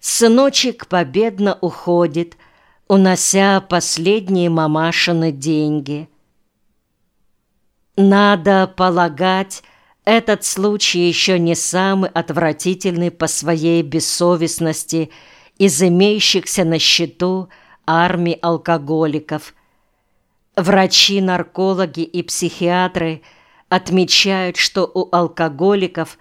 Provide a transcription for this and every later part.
сыночек победно уходит, унося последние мамашины деньги. Надо полагать, этот случай еще не самый отвратительный по своей бессовестности из имеющихся на счету армии алкоголиков. Врачи, наркологи и психиатры отмечают, что у алкоголиков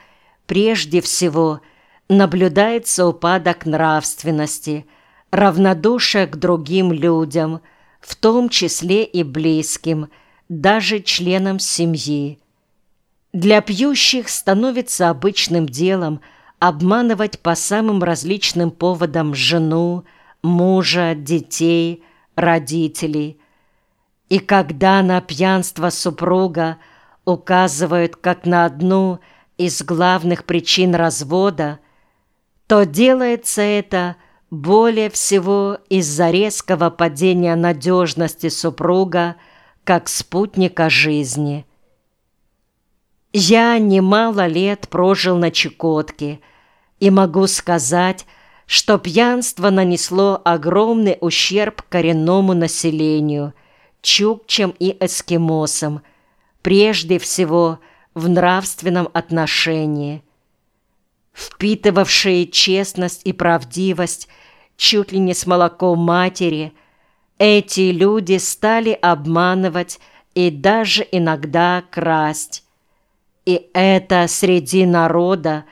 прежде всего наблюдается упадок нравственности, равнодушие к другим людям, в том числе и близким, даже членам семьи. Для пьющих становится обычным делом обманывать по самым различным поводам жену, мужа, детей, родителей. И когда на пьянство супруга указывают как на одну из главных причин развода, то делается это более всего из-за резкого падения надежности супруга как спутника жизни – я немало лет прожил на Чукотке и могу сказать, что пьянство нанесло огромный ущерб коренному населению, чукчам и эскимосам, прежде всего в нравственном отношении. Впитывавшие честность и правдивость чуть ли не с молоком матери, эти люди стали обманывать и даже иногда красть. И это среди народа,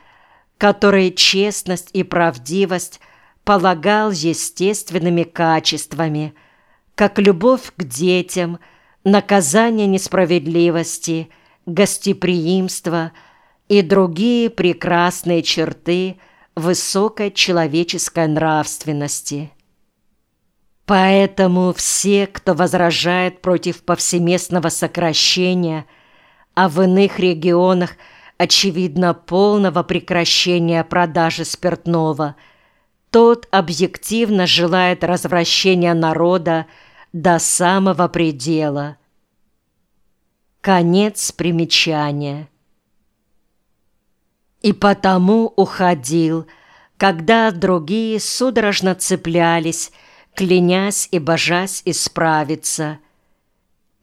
который честность и правдивость полагал естественными качествами, как любовь к детям, наказание несправедливости, гостеприимство и другие прекрасные черты высокой человеческой нравственности. Поэтому все, кто возражает против повсеместного сокращения – а в иных регионах, очевидно, полного прекращения продажи спиртного, тот объективно желает развращения народа до самого предела. Конец примечания. И потому уходил, когда другие судорожно цеплялись, клянясь и божась исправиться –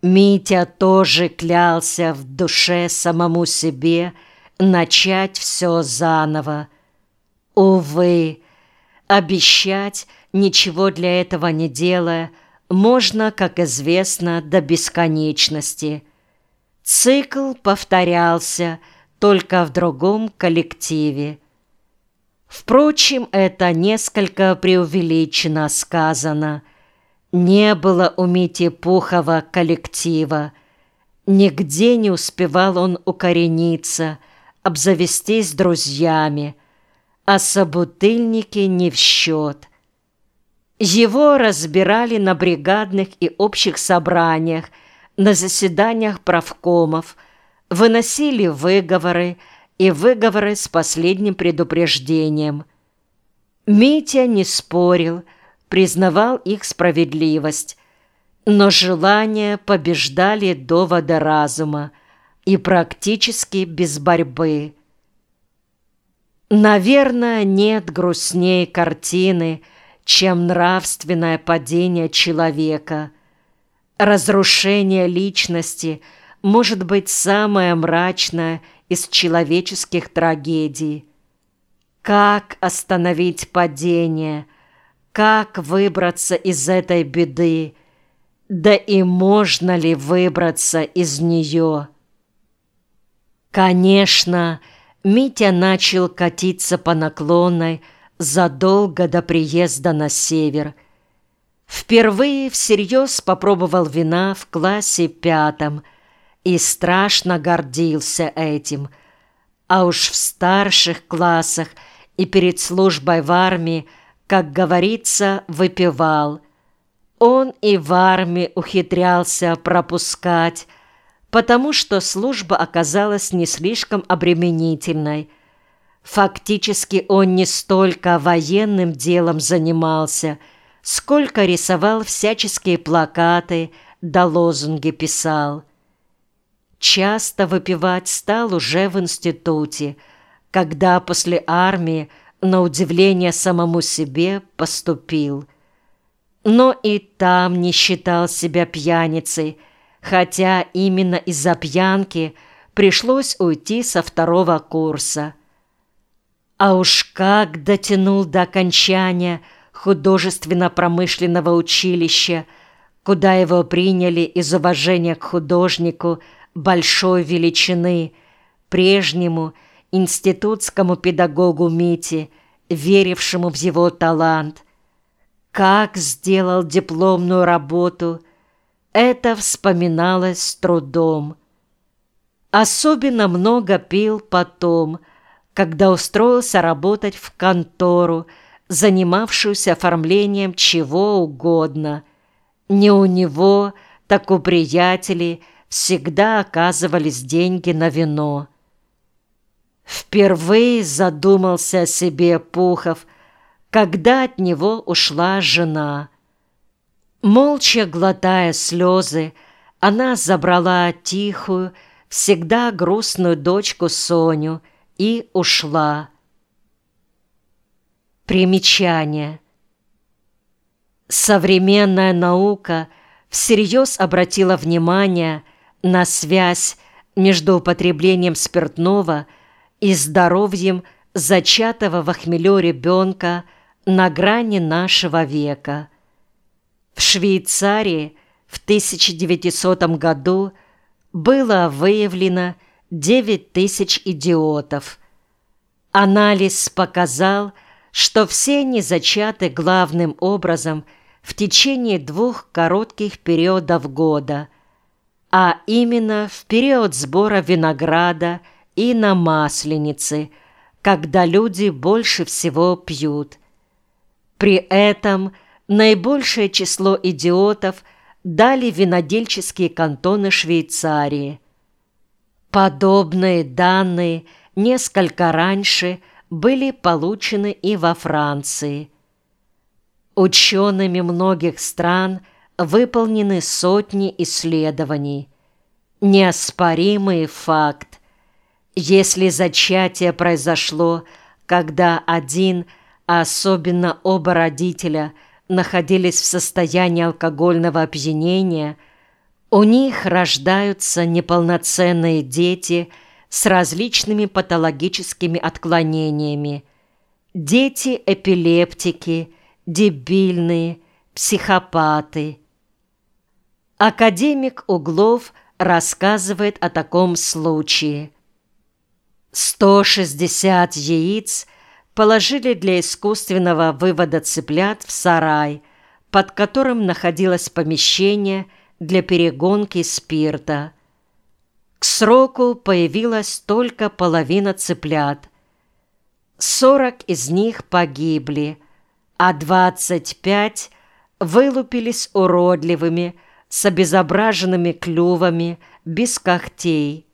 Митя тоже клялся в душе самому себе начать все заново. Увы, обещать, ничего для этого не делая, можно, как известно, до бесконечности. Цикл повторялся, только в другом коллективе. Впрочем, это несколько преувеличенно сказано – не было у Мити Пухова коллектива. Нигде не успевал он укорениться, обзавестись друзьями, а собутыльники не в счет. Его разбирали на бригадных и общих собраниях, на заседаниях правкомов, выносили выговоры и выговоры с последним предупреждением. Митя не спорил, признавал их справедливость, но желания побеждали довода разума и практически без борьбы. Наверное, нет грустнее картины, чем нравственное падение человека. Разрушение личности может быть самое мрачное из человеческих трагедий. Как остановить падение – как выбраться из этой беды? Да и можно ли выбраться из нее? Конечно, Митя начал катиться по наклонной задолго до приезда на север. Впервые всерьез попробовал вина в классе пятом и страшно гордился этим. А уж в старших классах и перед службой в армии как говорится, выпивал. Он и в армии ухитрялся пропускать, потому что служба оказалась не слишком обременительной. Фактически он не столько военным делом занимался, сколько рисовал всяческие плакаты да лозунги писал. Часто выпивать стал уже в институте, когда после армии на удивление самому себе, поступил. Но и там не считал себя пьяницей, хотя именно из-за пьянки пришлось уйти со второго курса. А уж как дотянул до окончания художественно-промышленного училища, куда его приняли из уважения к художнику большой величины, прежнему институтскому педагогу Мите, верившему в его талант. Как сделал дипломную работу, это вспоминалось с трудом. Особенно много пил потом, когда устроился работать в контору, занимавшуюся оформлением чего угодно. Не у него, так у приятелей всегда оказывались деньги на вино. Впервые задумался о себе Пухов, когда от него ушла жена. Молча глотая слезы, она забрала тихую, всегда грустную дочку Соню и ушла. Примечание. Современная наука всерьез обратила внимание на связь между употреблением спиртного и здоровьем зачатого в хмелю ребенка на грани нашего века. В Швейцарии в 1900 году было выявлено 9 тысяч идиотов. Анализ показал, что все они зачаты главным образом в течение двух коротких периодов года, а именно в период сбора винограда – и на Масленице, когда люди больше всего пьют. При этом наибольшее число идиотов дали винодельческие кантоны Швейцарии. Подобные данные несколько раньше были получены и во Франции. Учеными многих стран выполнены сотни исследований. Неоспоримый факт. Если зачатие произошло, когда один, а особенно оба родителя, находились в состоянии алкогольного опьянения, у них рождаются неполноценные дети с различными патологическими отклонениями. Дети-эпилептики, дебильные, психопаты. Академик Углов рассказывает о таком случае – 160 яиц положили для искусственного вывода цыплят в сарай, под которым находилось помещение для перегонки спирта. К сроку появилась только половина цыплят. 40 из них погибли, а 25 вылупились уродливыми, с обезображенными клювами, без когтей.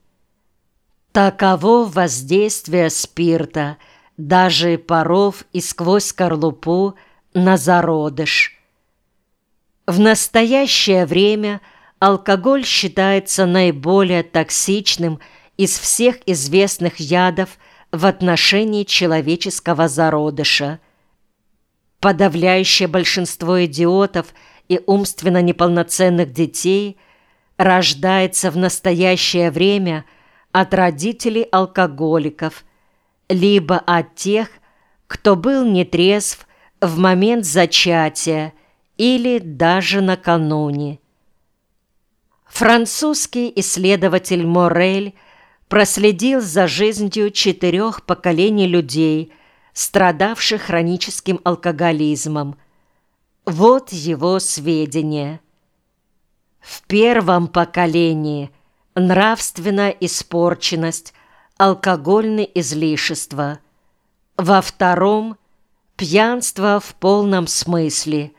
Таково воздействие спирта, даже паров и сквозь скорлупу на зародыш. В настоящее время алкоголь считается наиболее токсичным из всех известных ядов в отношении человеческого зародыша. Подавляющее большинство идиотов и умственно неполноценных детей рождается в настоящее время – от родителей алкоголиков, либо от тех, кто был нетрезв в момент зачатия или даже накануне. Французский исследователь Морель проследил за жизнью четырех поколений людей, страдавших хроническим алкоголизмом. Вот его сведения. В первом поколении – нравственная испорченность, алкогольные излишества. Во втором – пьянство в полном смысле.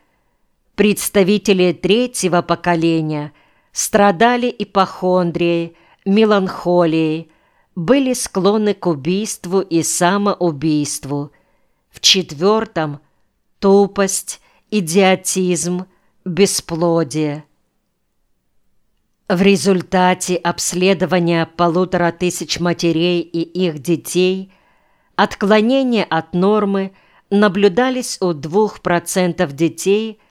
Представители третьего поколения страдали ипохондрией, меланхолией, были склонны к убийству и самоубийству. В четвертом – тупость, идиотизм, бесплодие. В результате обследования полутора тысяч матерей и их детей Отклонения от нормы наблюдались у 2% детей –